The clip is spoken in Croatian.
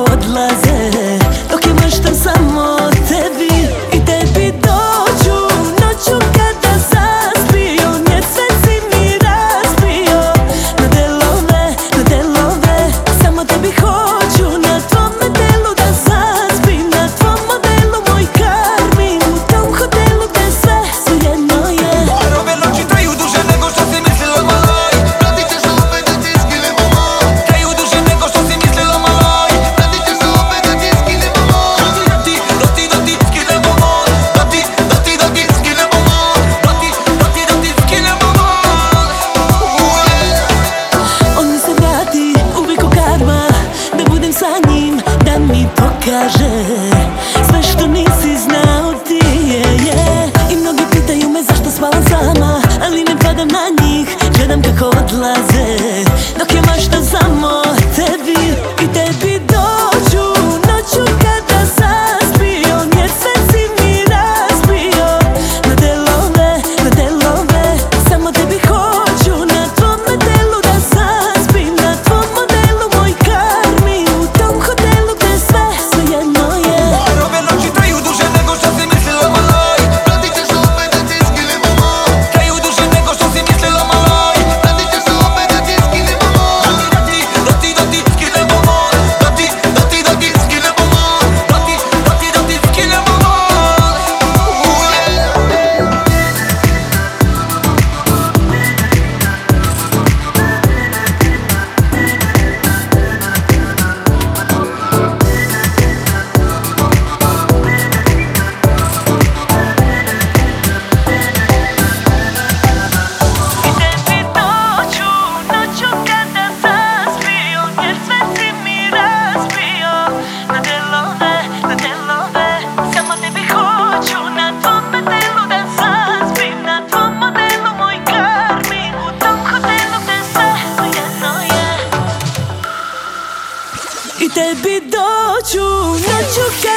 odlaze Dok je mašta samo mi pokaže Sve što nisi znao. tebi doću, noću kad